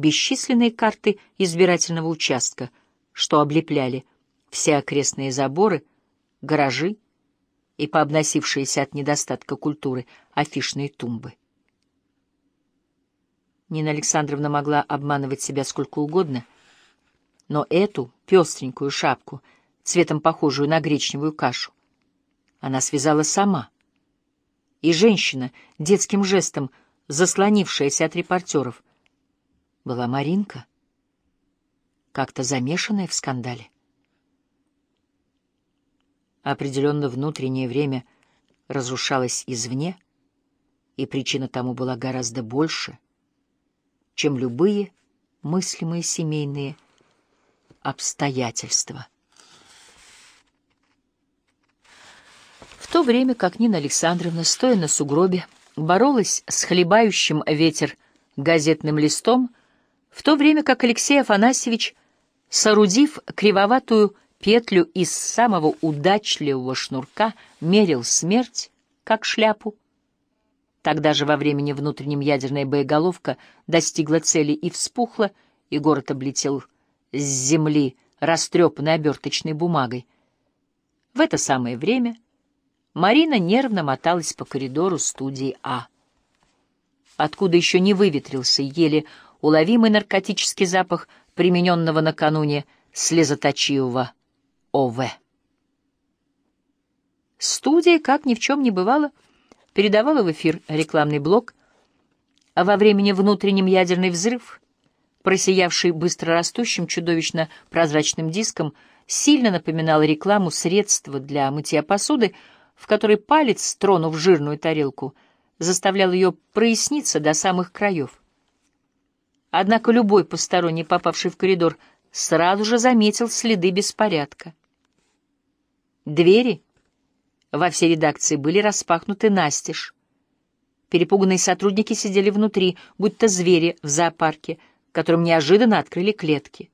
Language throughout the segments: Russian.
бесчисленные карты избирательного участка, что облепляли все окрестные заборы, гаражи и пообносившиеся от недостатка культуры афишные тумбы. Нина Александровна могла обманывать себя сколько угодно, но эту пестренькую шапку, цветом похожую на гречневую кашу, она связала сама. И женщина, детским жестом заслонившаяся от репортеров, была Маринка, как-то замешанная в скандале. Определенно внутреннее время разрушалось извне, и причина тому была гораздо больше — чем любые мыслимые семейные обстоятельства. В то время как Нина Александровна, стоя на сугробе, боролась с хлебающим ветер газетным листом, в то время как Алексей Афанасьевич, соорудив кривоватую петлю из самого удачливого шнурка, мерил смерть, как шляпу, Тогда же во времени внутреннем ядерная боеголовка достигла цели и вспухла, и город облетел с земли растрепанной оберточной бумагой. В это самое время Марина нервно моталась по коридору студии А. Откуда еще не выветрился еле уловимый наркотический запах примененного накануне слезоточивого ОВ. Студия, как ни в чем не бывало, — передавала в эфир рекламный блок, а во времени внутреннем ядерный взрыв, просиявший быстро растущим чудовищно прозрачным диском, сильно напоминал рекламу средства для мытья посуды, в которой палец, тронув жирную тарелку, заставлял ее проясниться до самых краев. Однако любой посторонний, попавший в коридор, сразу же заметил следы беспорядка. Двери — во всей редакции были распахнуты настежь. Перепуганные сотрудники сидели внутри, будто звери в зоопарке, которым неожиданно открыли клетки.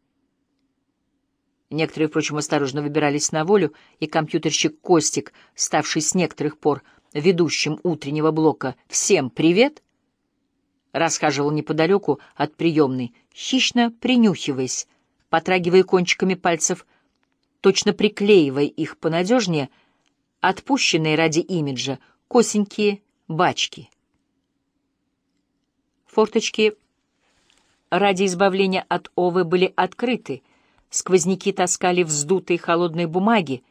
Некоторые, впрочем, осторожно выбирались на волю, и компьютерщик Костик, ставший с некоторых пор ведущим утреннего блока «Всем привет!», расхаживал неподалеку от приемной, хищно принюхиваясь, потрагивая кончиками пальцев, точно приклеивая их понадежнее — отпущенные ради имиджа косенькие бачки. Форточки ради избавления от овы были открыты, сквозняки таскали вздутые холодные бумаги,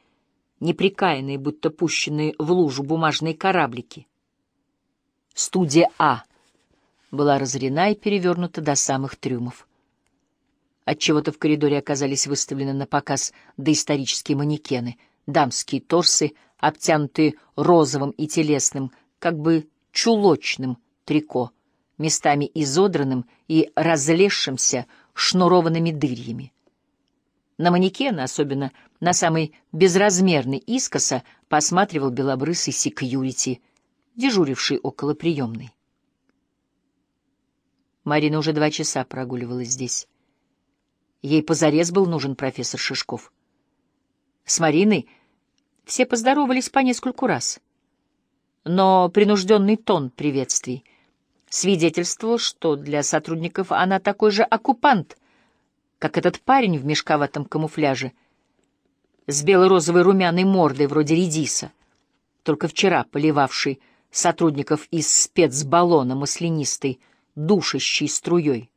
неприкаянные, будто пущенные в лужу бумажные кораблики. Студия А была разорена и перевернута до самых трюмов. Отчего-то в коридоре оказались выставлены на показ доисторические манекены, дамские торсы — обтянутые розовым и телесным, как бы чулочным трико, местами изодранным и разлезшимся шнурованными дырьями. На манекена, особенно на самый безразмерный искоса, посматривал белобрысый секьюрити, дежуривший около приемной. Марина уже два часа прогуливалась здесь. Ей позарез был нужен профессор Шишков. С Мариной все поздоровались по нескольку раз. Но принужденный тон приветствий свидетельствовал, что для сотрудников она такой же оккупант, как этот парень в мешковатом камуфляже с бело-розовой румяной мордой вроде редиса, только вчера поливавший сотрудников из спецбаллона маслянистой, душащей струей.